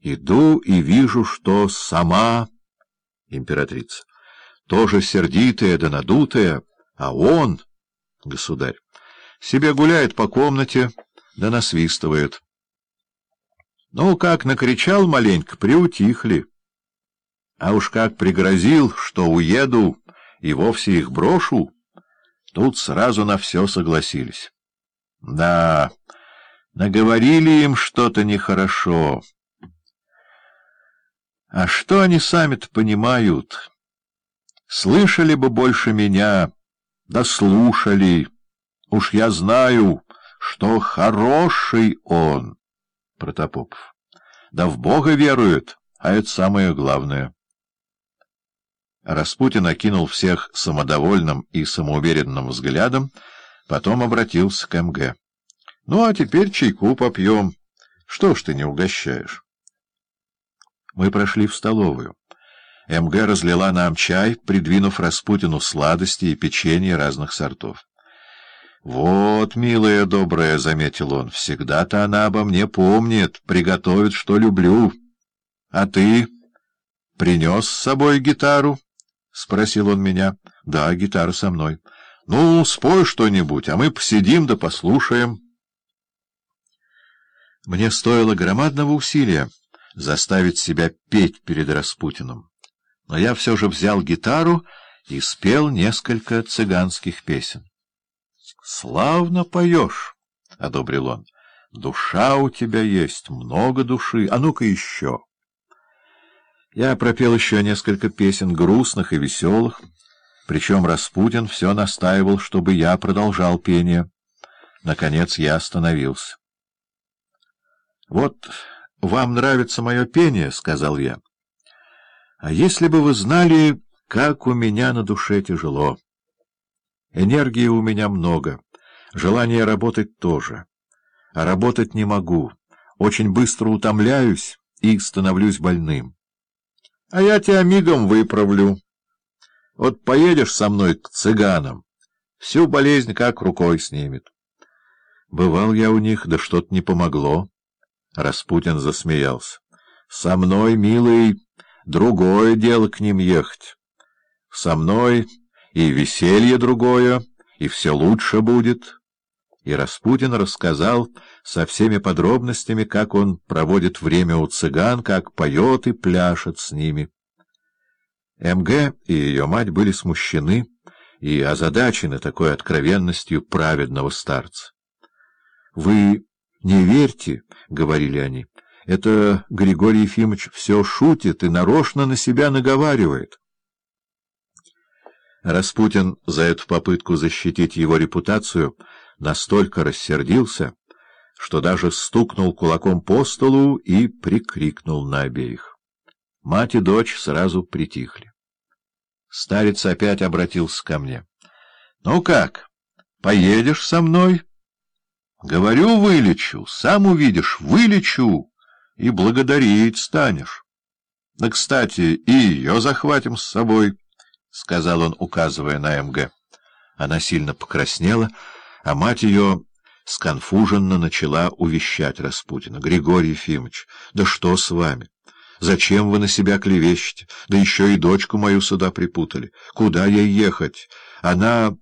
Иду и вижу, что сама императрица, тоже сердитая да надутая, а он, государь, себе гуляет по комнате да насвистывает. Ну, как накричал маленько, приутихли. А уж как пригрозил, что уеду и вовсе их брошу, тут сразу на все согласились. Да, наговорили им что-то нехорошо. А что они сами-то понимают? Слышали бы больше меня, да слушали. Уж я знаю, что хороший он, Протопопов. Да в Бога верует, а это самое главное. Распутин окинул всех самодовольным и самоуверенным взглядом, потом обратился к МГ. — Ну, а теперь чайку попьем. Что ж ты не угощаешь? Мы прошли в столовую. МГ разлила нам чай, придвинув Распутину сладости и печенье разных сортов. — Вот, милая добрая, — заметил он, — всегда-то она обо мне помнит, приготовит, что люблю. — А ты принес с собой гитару? — спросил он меня. — Да, гитара со мной. — Ну, спой что-нибудь, а мы посидим да послушаем. Мне стоило громадного усилия заставить себя петь перед Распутиным. Но я все же взял гитару и спел несколько цыганских песен. — Славно поешь, — одобрил он. — Душа у тебя есть, много души. А ну-ка еще. Я пропел еще несколько песен грустных и веселых, причем Распутин все настаивал, чтобы я продолжал пение. Наконец я остановился. — Вот... «Вам нравится мое пение», — сказал я. «А если бы вы знали, как у меня на душе тяжело. Энергии у меня много, желания работать тоже. А работать не могу, очень быстро утомляюсь и становлюсь больным. А я тебя мигом выправлю. Вот поедешь со мной к цыганам, всю болезнь как рукой снимет. Бывал я у них, да что-то не помогло. Распутин засмеялся. — Со мной, милый, другое дело к ним ехать. Со мной и веселье другое, и все лучше будет. И Распутин рассказал со всеми подробностями, как он проводит время у цыган, как поет и пляшет с ними. МГ и ее мать были смущены и озадачены такой откровенностью праведного старца. — Вы «Не верьте», — говорили они, — «это Григорий Ефимович все шутит и нарочно на себя наговаривает». Распутин за эту попытку защитить его репутацию настолько рассердился, что даже стукнул кулаком по столу и прикрикнул на обеих. Мать и дочь сразу притихли. Старец опять обратился ко мне. — Ну как, поедешь со мной? — Говорю, вылечу, сам увидишь, вылечу, и благодарить станешь. Да, кстати, и ее захватим с собой, — сказал он, указывая на МГ. Она сильно покраснела, а мать ее сконфуженно начала увещать Распутина. — Григорий Ефимович, да что с вами? Зачем вы на себя клевещете? Да еще и дочку мою сюда припутали. Куда ей ехать? Она...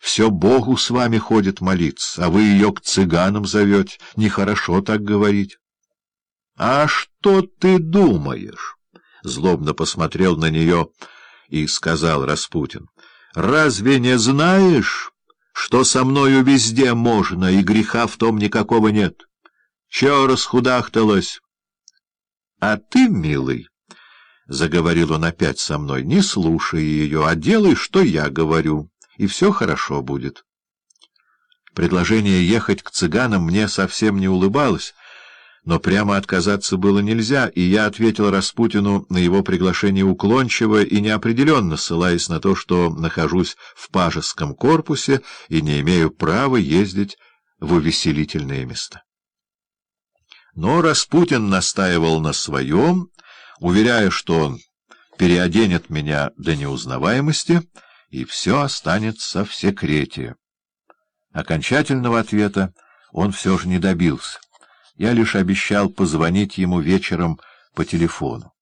Все Богу с вами ходит молиться, а вы ее к цыганам зовете. Нехорошо так говорить. — А что ты думаешь? — злобно посмотрел на нее и сказал Распутин. — Разве не знаешь, что со мною везде можно, и греха в том никакого нет? Чего расхудахталась? — А ты, милый, — заговорил он опять со мной, — не слушай ее, а делай, что я говорю и все хорошо будет. Предложение ехать к цыганам мне совсем не улыбалось, но прямо отказаться было нельзя, и я ответил Распутину на его приглашение уклончиво и неопределенно, ссылаясь на то, что нахожусь в пажеском корпусе и не имею права ездить в увеселительные места. Но Распутин настаивал на своем, уверяя, что он переоденет меня до неузнаваемости — и все останется в секрете. Окончательного ответа он все же не добился. Я лишь обещал позвонить ему вечером по телефону.